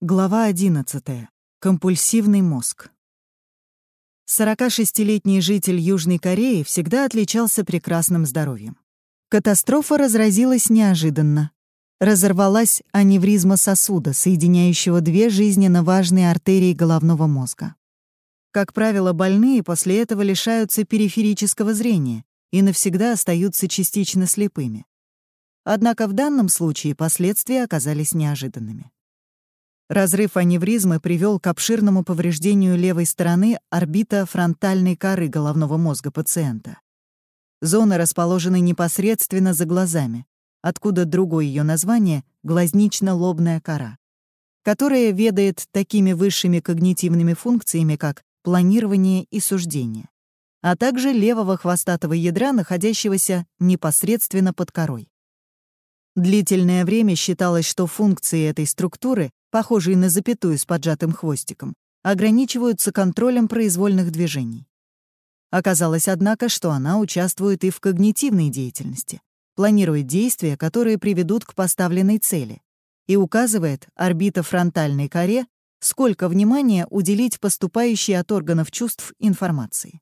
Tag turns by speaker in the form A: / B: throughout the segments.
A: Глава 11. Компульсивный мозг. 46-летний житель Южной Кореи всегда отличался прекрасным здоровьем. Катастрофа разразилась неожиданно. Разорвалась аневризма сосуда, соединяющего две жизненно важные артерии головного мозга. Как правило, больные после этого лишаются периферического зрения и навсегда остаются частично слепыми. Однако в данном случае последствия оказались неожиданными. Разрыв аневризмы привел к обширному повреждению левой стороны орбита фронтальной коры головного мозга пациента. Зоны расположены непосредственно за глазами, откуда другое ее название — глазнично-лобная кора, которая ведает такими высшими когнитивными функциями, как планирование и суждение, а также левого хвостатого ядра, находящегося непосредственно под корой. Длительное время считалось, что функции этой структуры похожие на запятую с поджатым хвостиком, ограничиваются контролем произвольных движений. Оказалось, однако, что она участвует и в когнитивной деятельности, планирует действия, которые приведут к поставленной цели, и указывает орбитофронтальной коре, сколько внимания уделить поступающей от органов чувств информации.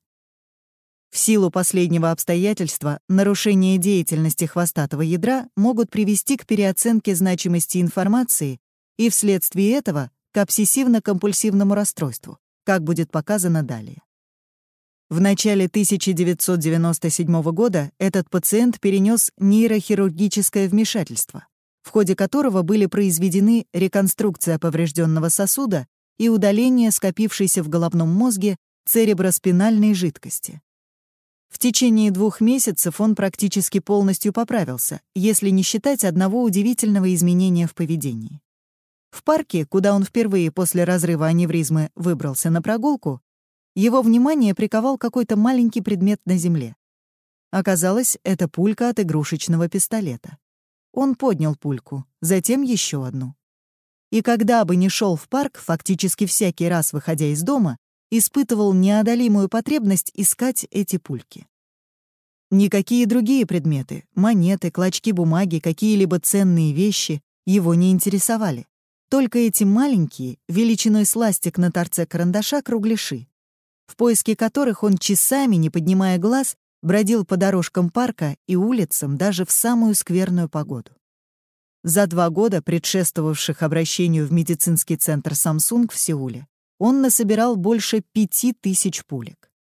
A: В силу последнего обстоятельства нарушение деятельности хвостатого ядра могут привести к переоценке значимости информации и вследствие этого к обсессивно-компульсивному расстройству, как будет показано далее. В начале 1997 года этот пациент перенес нейрохирургическое вмешательство, в ходе которого были произведены реконструкция поврежденного сосуда и удаление скопившейся в головном мозге цереброспинальной жидкости. В течение двух месяцев он практически полностью поправился, если не считать одного удивительного изменения в поведении. В парке, куда он впервые после разрыва аневризмы выбрался на прогулку, его внимание приковал какой-то маленький предмет на земле. Оказалось, это пулька от игрушечного пистолета. Он поднял пульку, затем еще одну. И когда бы ни шел в парк, фактически всякий раз выходя из дома, испытывал неодолимую потребность искать эти пульки. Никакие другие предметы — монеты, клочки бумаги, какие-либо ценные вещи — его не интересовали. Только эти маленькие, величиной с ластик на торце карандаша, кругляши, в поиске которых он часами, не поднимая глаз, бродил по дорожкам парка и улицам даже в самую скверную погоду. За два года, предшествовавших обращению в медицинский центр Samsung в Сеуле, он насобирал больше пяти тысяч пулек.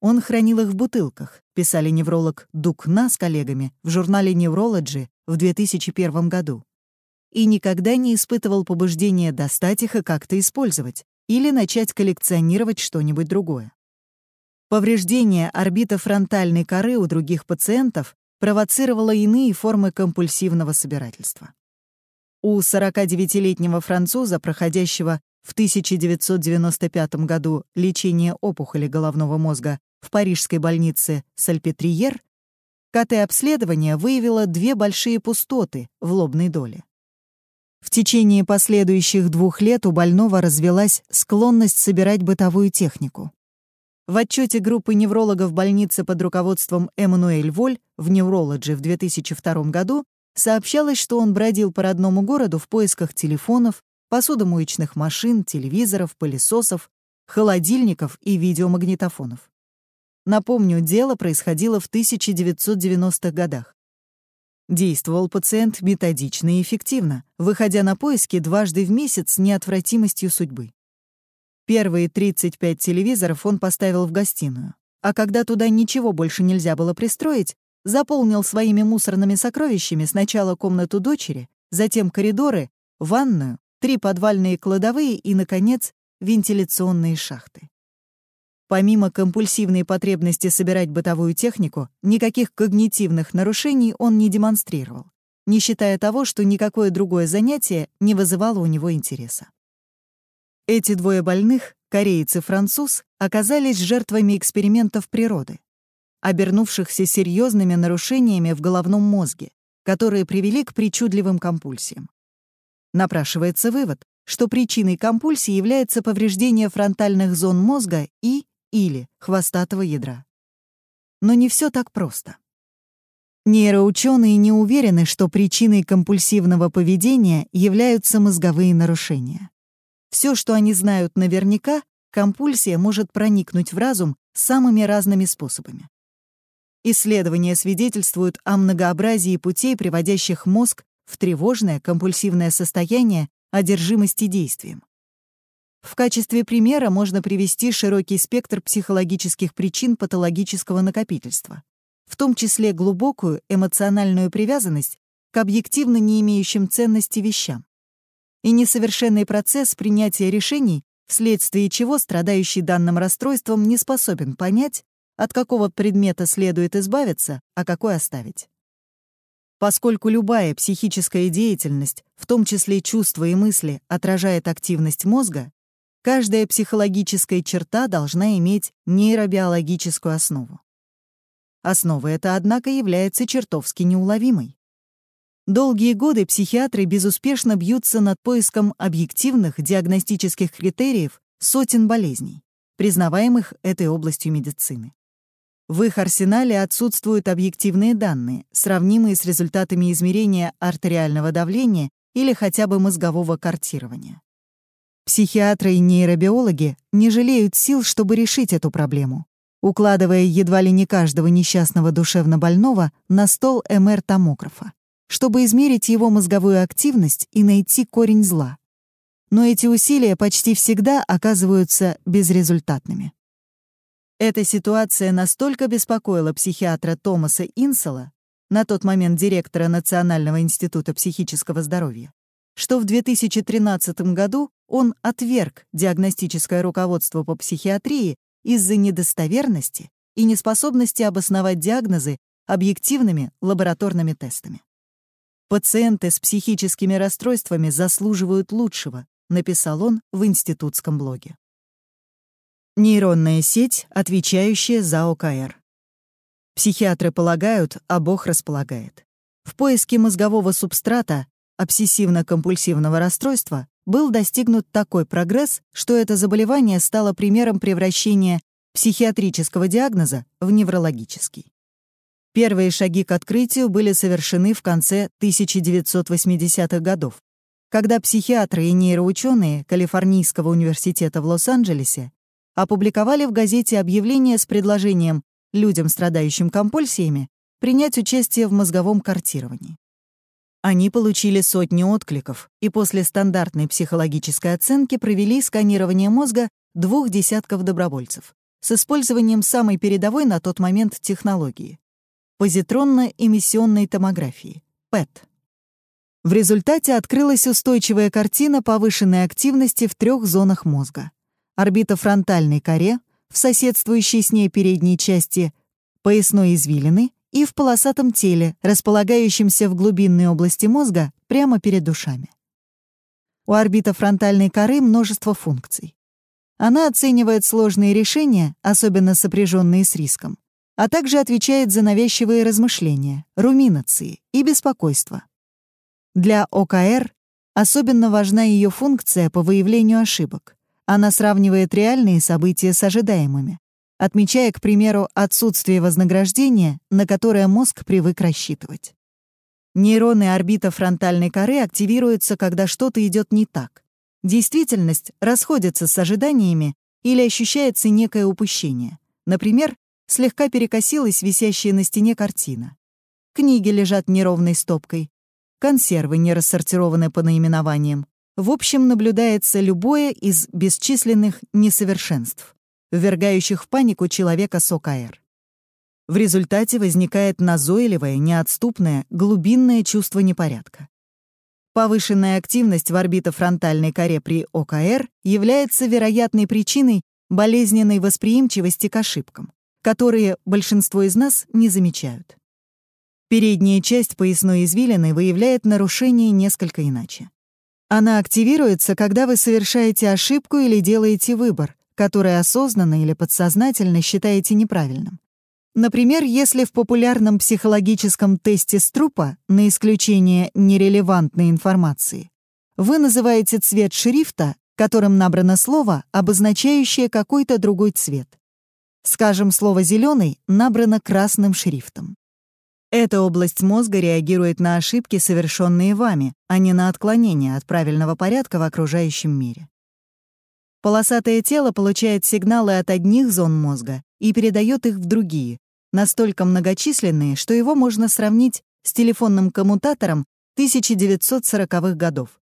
A: Он хранил их в бутылках, писали невролог Дукна с коллегами в журнале Neurology в 2001 году и никогда не испытывал побуждения достать их и как-то использовать или начать коллекционировать что-нибудь другое. Повреждение орбитофронтальной коры у других пациентов провоцировало иные формы компульсивного собирательства. У 49-летнего француза, проходящего в 1995 году лечение опухоли головного мозга в парижской больнице Сальпетриер, КТ-обследование выявило две большие пустоты в лобной доле. В течение последующих двух лет у больного развелась склонность собирать бытовую технику. В отчете группы неврологов больницы под руководством Эммануэль Воль в Neurology в 2002 году сообщалось, что он бродил по родному городу в поисках телефонов, посудомоечных машин, телевизоров, пылесосов, холодильников и видеомагнитофонов. Напомню, дело происходило в 1990-х годах. Действовал пациент методично и эффективно, выходя на поиски дважды в месяц с неотвратимостью судьбы. Первые 35 телевизоров он поставил в гостиную, а когда туда ничего больше нельзя было пристроить, заполнил своими мусорными сокровищами сначала комнату дочери, затем коридоры, ванную, три подвальные кладовые и, наконец, вентиляционные шахты. Помимо компульсивной потребности собирать бытовую технику, никаких когнитивных нарушений он не демонстрировал, не считая того, что никакое другое занятие не вызывало у него интереса. Эти двое больных, кореец и француз, оказались жертвами экспериментов природы, обернувшихся серьезными нарушениями в головном мозге, которые привели к причудливым компульсиям. Напрашивается вывод, что причиной компульсии является повреждение фронтальных зон мозга и или хвостатого ядра. Но не все так просто. Нейроученые не уверены, что причиной компульсивного поведения являются мозговые нарушения. Все, что они знают наверняка, компульсия может проникнуть в разум самыми разными способами. Исследования свидетельствуют о многообразии путей, приводящих мозг в тревожное компульсивное состояние одержимости действием. В качестве примера можно привести широкий спектр психологических причин патологического накопительства, в том числе глубокую эмоциональную привязанность к объективно не имеющим ценности вещам и несовершенный процесс принятия решений, вследствие чего страдающий данным расстройством не способен понять, от какого предмета следует избавиться, а какой оставить. Поскольку любая психическая деятельность, в том числе чувства и мысли, отражает активность мозга, каждая психологическая черта должна иметь нейробиологическую основу. Основа эта, однако, является чертовски неуловимой. Долгие годы психиатры безуспешно бьются над поиском объективных диагностических критериев сотен болезней, признаваемых этой областью медицины. В их арсенале отсутствуют объективные данные, сравнимые с результатами измерения артериального давления или хотя бы мозгового картирования. Психиатры и нейробиологи не жалеют сил, чтобы решить эту проблему, укладывая едва ли не каждого несчастного душевно больного на стол МР-томографа, чтобы измерить его мозговую активность и найти корень зла. Но эти усилия почти всегда оказываются безрезультатными. Эта ситуация настолько беспокоила психиатра Томаса Инсела, на тот момент директора Национального института психического здоровья, что в 2013 году он отверг диагностическое руководство по психиатрии из-за недостоверности и неспособности обосновать диагнозы объективными лабораторными тестами. «Пациенты с психическими расстройствами заслуживают лучшего», написал он в институтском блоге. Нейронная сеть, отвечающая за ОКР. Психиатры полагают, а Бог располагает. В поиске мозгового субстрата обсессивно-компульсивного расстройства был достигнут такой прогресс, что это заболевание стало примером превращения психиатрического диагноза в неврологический. Первые шаги к открытию были совершены в конце 1980-х годов, когда психиатры и нейроученые Калифорнийского университета в Лос-Анджелесе опубликовали в газете объявление с предложением людям, страдающим компульсиями, принять участие в мозговом картировании. Они получили сотни откликов и после стандартной психологической оценки провели сканирование мозга двух десятков добровольцев с использованием самой передовой на тот момент технологии — позитронно-эмиссионной томографии, ПЭТ. В результате открылась устойчивая картина повышенной активности в трех зонах мозга — орбитофронтальной коре, в соседствующей с ней передней части поясной извилины и в полосатом теле, располагающемся в глубинной области мозга прямо перед душами. У орбитофронтальной коры множество функций. Она оценивает сложные решения, особенно сопряженные с риском, а также отвечает за навязчивые размышления, руминации и беспокойство. Для ОКР особенно важна ее функция по выявлению ошибок. Она сравнивает реальные события с ожидаемыми, отмечая, к примеру, отсутствие вознаграждения, на которое мозг привык рассчитывать. Нейроны орбитофронтальной коры активируются, когда что-то идет не так. Действительность расходится с ожиданиями или ощущается некое упущение. Например, слегка перекосилась висящая на стене картина. Книги лежат неровной стопкой. Консервы не рассортированы по наименованиям. В общем, наблюдается любое из бесчисленных несовершенств ввергающих в панику человека с ОКР. В результате возникает назойливое, неотступное, глубинное чувство непорядка. Повышенная активность в орбитофронтальной коре при ОКР является вероятной причиной болезненной восприимчивости к ошибкам, которые большинство из нас не замечают. Передняя часть поясной извилины выявляет нарушение несколько иначе. Она активируется, когда вы совершаете ошибку или делаете выбор, который осознанно или подсознательно считаете неправильным. Например, если в популярном психологическом тесте Струпа на исключение нерелевантной информации вы называете цвет шрифта, которым набрано слово, обозначающее какой-то другой цвет. Скажем, слово «зеленый» набрано красным шрифтом. Эта область мозга реагирует на ошибки, совершенные вами, а не на отклонения от правильного порядка в окружающем мире. Полосатое тело получает сигналы от одних зон мозга и передает их в другие, настолько многочисленные, что его можно сравнить с телефонным коммутатором 1940-х годов,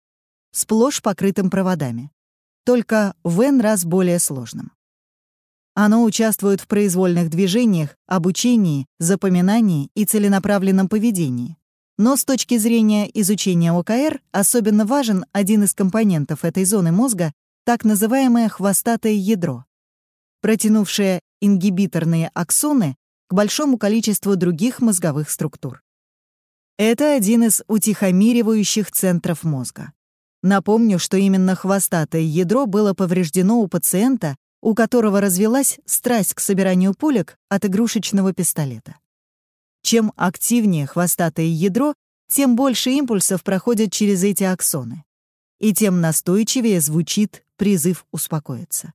A: сплошь покрытым проводами, только в N раз более сложным. Оно участвует в произвольных движениях, обучении, запоминании и целенаправленном поведении. Но с точки зрения изучения ОКР особенно важен один из компонентов этой зоны мозга так называемое хвостатое ядро, протянувшее ингибиторные аксоны к большому количеству других мозговых структур. Это один из утихомиривающих центров мозга. Напомню, что именно хвостатое ядро было повреждено у пациента, у которого развелась страсть к собиранию пулек от игрушечного пистолета. Чем активнее хвостатое ядро, тем больше импульсов проходят через эти аксоны, и тем настойчивее звучит призыв успокоиться.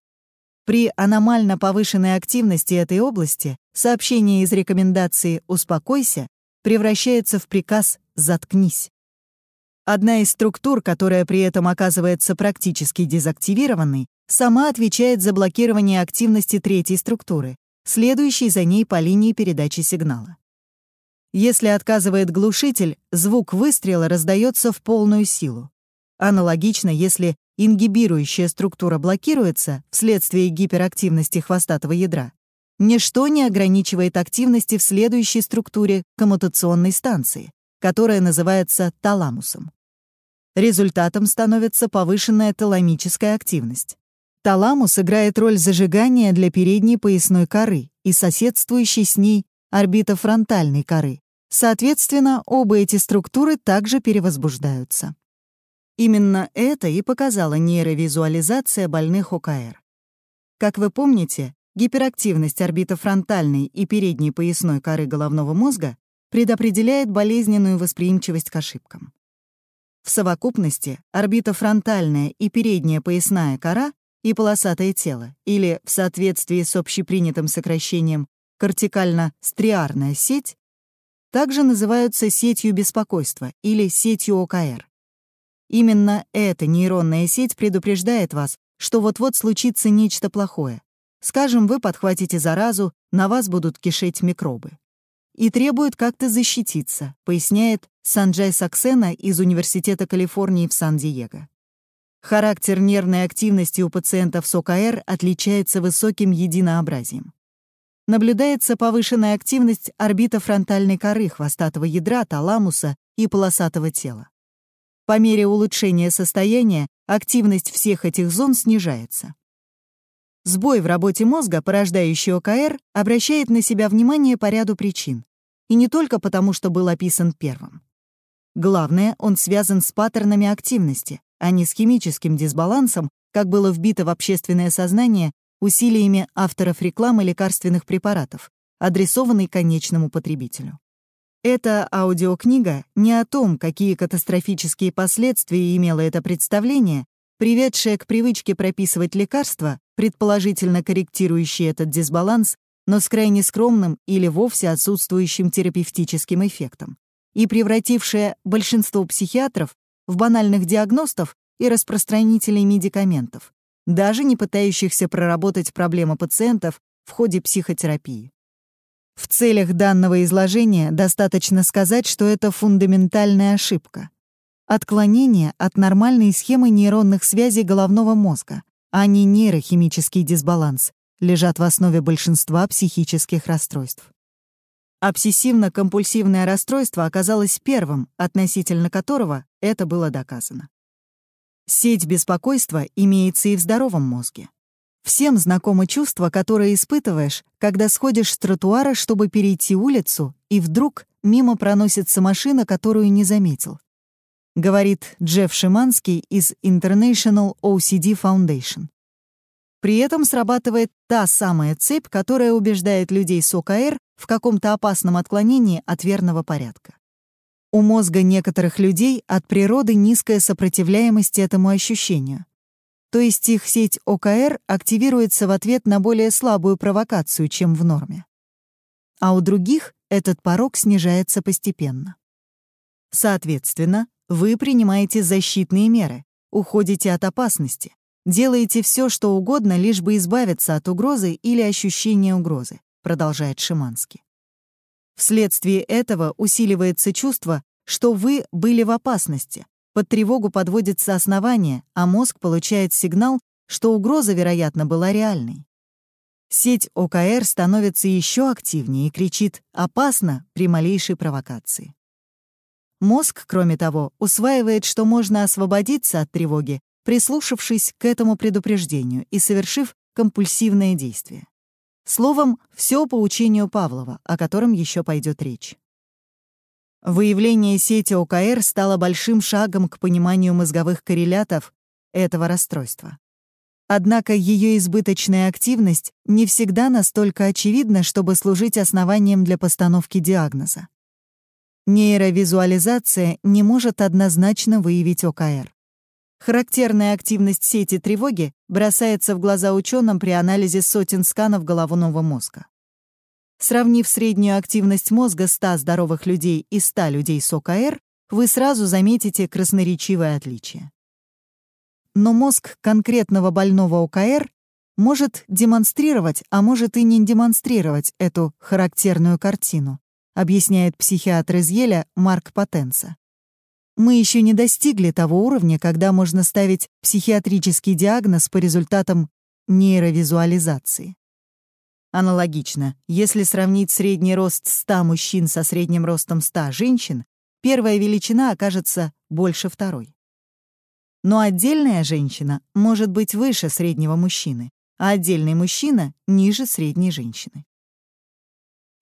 A: При аномально повышенной активности этой области сообщение из рекомендации «успокойся» превращается в приказ «заткнись». Одна из структур, которая при этом оказывается практически дезактивированной, сама отвечает за блокирование активности третьей структуры, следующей за ней по линии передачи сигнала. Если отказывает глушитель, звук выстрела раздается в полную силу. Аналогично, если ингибирующая структура блокируется вследствие гиперактивности хвостатого ядра, ничто не ограничивает активности в следующей структуре коммутационной станции, которая называется таламусом. Результатом становится повышенная таламическая активность. Таламус играет роль зажигания для передней поясной коры и соседствующей с ней орбитофронтальной коры. Соответственно, оба эти структуры также перевозбуждаются. Именно это и показала нейровизуализация больных ОКР. Как вы помните, гиперактивность орбитофронтальной и передней поясной коры головного мозга предопределяет болезненную восприимчивость к ошибкам. В совокупности орбитофронтальная и передняя поясная кора и полосатое тело, или в соответствии с общепринятым сокращением кортикально-стриарная сеть, также называются сетью беспокойства или сетью ОКР. Именно эта нейронная сеть предупреждает вас, что вот-вот случится нечто плохое. Скажем, вы подхватите заразу, на вас будут кишеть микробы. И требует как-то защититься, поясняет Санджай Саксена из Университета Калифорнии в Сан-Диего. Характер нервной активности у пациентов с ОКР отличается высоким единообразием. Наблюдается повышенная активность орбитофронтальной коры хвостатого ядра, таламуса и полосатого тела. По мере улучшения состояния активность всех этих зон снижается. Сбой в работе мозга, порождающий ОКР, обращает на себя внимание по ряду причин. И не только потому, что был описан первым. Главное, он связан с паттернами активности, а не с химическим дисбалансом, как было вбито в общественное сознание усилиями авторов рекламы лекарственных препаратов, адресованной конечному потребителю. Эта аудиокнига не о том, какие катастрофические последствия имело это представление, приведшее к привычке прописывать лекарства, предположительно корректирующие этот дисбаланс, но с крайне скромным или вовсе отсутствующим терапевтическим эффектом, и превратившее большинство психиатров в банальных диагностов и распространителей медикаментов, даже не пытающихся проработать проблемы пациентов в ходе психотерапии. В целях данного изложения достаточно сказать, что это фундаментальная ошибка. Отклонение от нормальной схемы нейронных связей головного мозга, а не нейрохимический дисбаланс, лежат в основе большинства психических расстройств. Обсессивно-компульсивное расстройство оказалось первым, относительно которого это было доказано. Сеть беспокойства имеется и в здоровом мозге. Всем знакомо чувство, которое испытываешь, когда сходишь с тротуара, чтобы перейти улицу, и вдруг мимо проносится машина, которую не заметил. Говорит Джефф Шиманский из International OCD Foundation. При этом срабатывает та самая цепь, которая убеждает людей с ОКР в каком-то опасном отклонении от верного порядка. У мозга некоторых людей от природы низкая сопротивляемость этому ощущению, то есть их сеть ОКР активируется в ответ на более слабую провокацию, чем в норме. А у других этот порог снижается постепенно. Соответственно, вы принимаете защитные меры, уходите от опасности, делаете все, что угодно, лишь бы избавиться от угрозы или ощущения угрозы, продолжает Шиманский. Вследствие этого усиливается чувство, что вы были в опасности. Под тревогу подводится основание, а мозг получает сигнал, что угроза, вероятно, была реальной. Сеть ОКР становится еще активнее и кричит «опасно» при малейшей провокации. Мозг, кроме того, усваивает, что можно освободиться от тревоги, прислушавшись к этому предупреждению и совершив компульсивное действие. Словом, все по учению Павлова, о котором еще пойдет речь. Выявление сети ОКР стало большим шагом к пониманию мозговых коррелятов этого расстройства. Однако ее избыточная активность не всегда настолько очевидна, чтобы служить основанием для постановки диагноза. Нейровизуализация не может однозначно выявить ОКР. Характерная активность сети тревоги бросается в глаза ученым при анализе сотен сканов головного мозга. Сравнив среднюю активность мозга 100 здоровых людей и 100 людей с ОКР, вы сразу заметите красноречивое отличие но мозг конкретного больного ОКР может демонстрировать, а может и не демонстрировать эту характерную картину, объясняет психиатр из Еля Марк Потенца. Мы еще не достигли того уровня, когда можно ставить психиатрический диагноз по результатам нейровизуализации. Аналогично, если сравнить средний рост 100 мужчин со средним ростом 100 женщин, первая величина окажется больше второй. Но отдельная женщина может быть выше среднего мужчины, а отдельный мужчина — ниже средней женщины.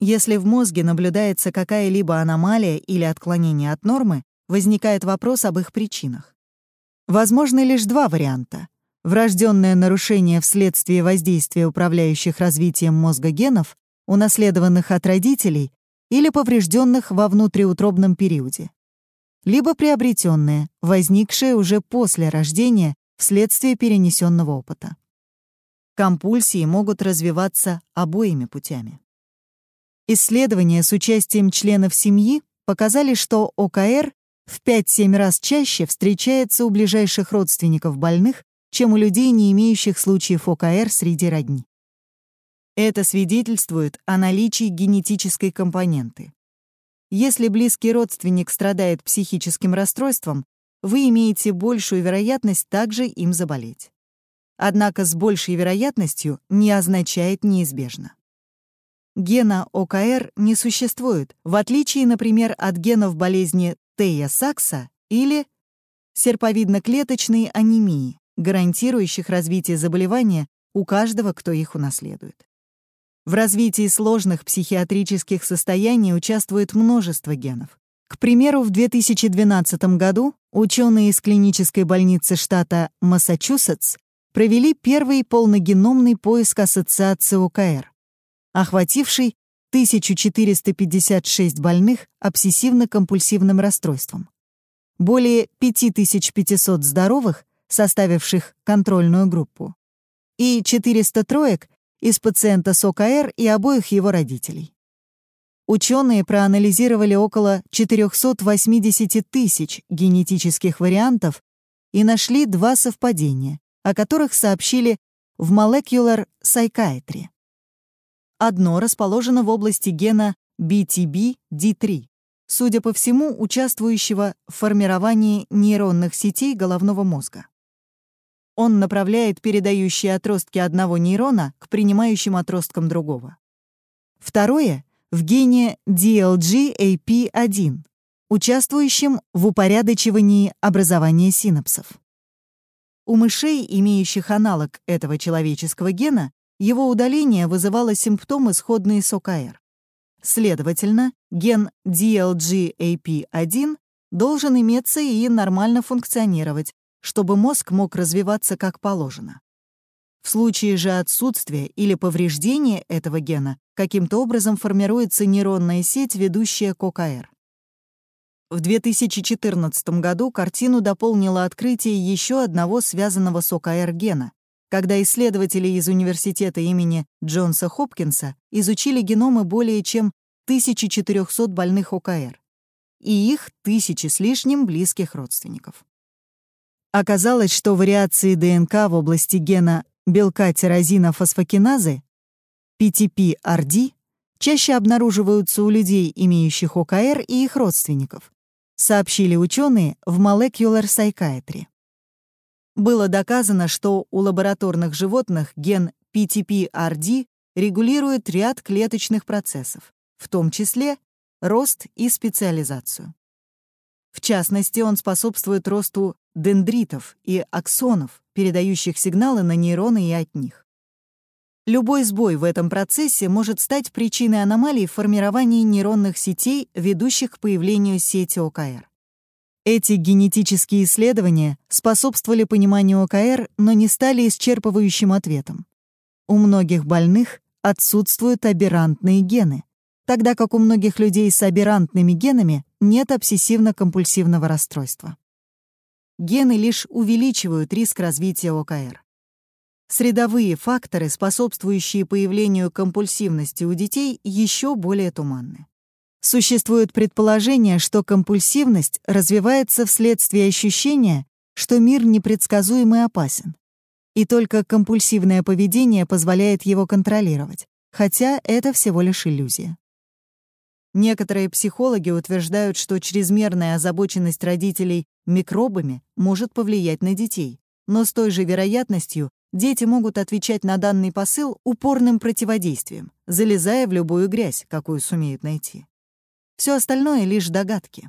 A: Если в мозге наблюдается какая-либо аномалия или отклонение от нормы, возникает вопрос об их причинах. Возможны лишь два варианта. Врожденное нарушение вследствие воздействия управляющих развитием мозга генов, унаследованных от родителей или поврежденных во внутриутробном периоде либо приобретенные, возникшие уже после рождения вследствие перенесенного опыта. Компульсии могут развиваться обоими путями. Исследования с участием членов семьи показали, что ОКР в 5-7 раз чаще встречается у ближайших родственников больных, чем у людей, не имеющих случаев ОКР среди родни. Это свидетельствует о наличии генетической компоненты. Если близкий родственник страдает психическим расстройством, вы имеете большую вероятность также им заболеть. Однако с большей вероятностью не означает неизбежно. Гена ОКР не существует, в отличие, например, от генов болезни Тея-Сакса или серповидно-клеточной анемии, гарантирующих развитие заболевания у каждого, кто их унаследует. В развитии сложных психиатрических состояний участвует множество генов. К примеру, в 2012 году ученые из клинической больницы штата Массачусетс провели первый полногеномный поиск ассоциации ОКР, охвативший 1456 больных обсессивно-компульсивным расстройством. Более 5500 здоровых, составивших контрольную группу, и 400 троек, из пациента с ОКР и обоих его родителей. Ученые проанализировали около 480 тысяч генетических вариантов и нашли два совпадения, о которых сообщили в Molecular Psychiatry. Одно расположено в области гена BTB-D3, судя по всему, участвующего в формировании нейронных сетей головного мозга. Он направляет передающие отростки одного нейрона к принимающим отросткам другого. Второе — в гене DLG-AP1, участвующем в упорядочивании образования синапсов. У мышей, имеющих аналог этого человеческого гена, его удаление вызывало симптомы, сходные с ОКР. Следовательно, ген DLG-AP1 должен иметься и нормально функционировать, чтобы мозг мог развиваться как положено. В случае же отсутствия или повреждения этого гена каким-то образом формируется нейронная сеть, ведущая к ОКР. В 2014 году картину дополнило открытие еще одного связанного с ОКР гена, когда исследователи из университета имени Джонса Хопкинса изучили геномы более чем 1400 больных ОКР и их тысячи с лишним близких родственников. Оказалось, что вариации ДНК в области гена белка тирозина фосфокиназы PTP-RD чаще обнаруживаются у людей, имеющих ОКР и их родственников, сообщили ученые в Molecular Psychiatry. Было доказано, что у лабораторных животных ген PTP-RD регулирует ряд клеточных процессов, в том числе рост и специализацию. В частности, он способствует росту дендритов и аксонов, передающих сигналы на нейроны и от них. Любой сбой в этом процессе может стать причиной аномалий в формировании нейронных сетей, ведущих к появлению сети ОКР. Эти генетические исследования способствовали пониманию ОКР, но не стали исчерпывающим ответом. У многих больных отсутствуют аберрантные гены, тогда как у многих людей с аберрантными генами нет обсессивно-компульсивного расстройства. Гены лишь увеличивают риск развития ОКР. Средовые факторы, способствующие появлению компульсивности у детей, еще более туманны. Существует предположение, что компульсивность развивается вследствие ощущения, что мир непредсказуем и опасен. И только компульсивное поведение позволяет его контролировать, хотя это всего лишь иллюзия. Некоторые психологи утверждают, что чрезмерная озабоченность родителей микробами может повлиять на детей, но с той же вероятностью дети могут отвечать на данный посыл упорным противодействием, залезая в любую грязь, какую сумеют найти. Все остальное — лишь догадки.